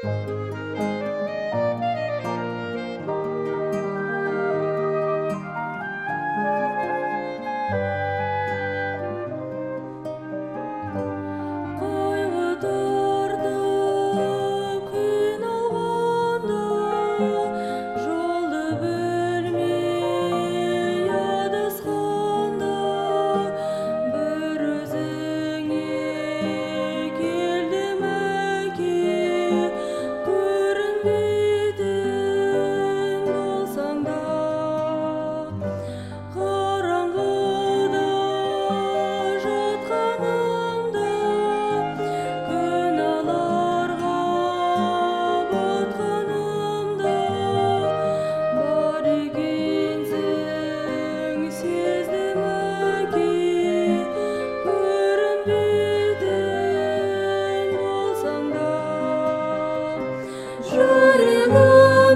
Música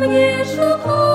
Жүрегімде шыққан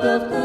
God of the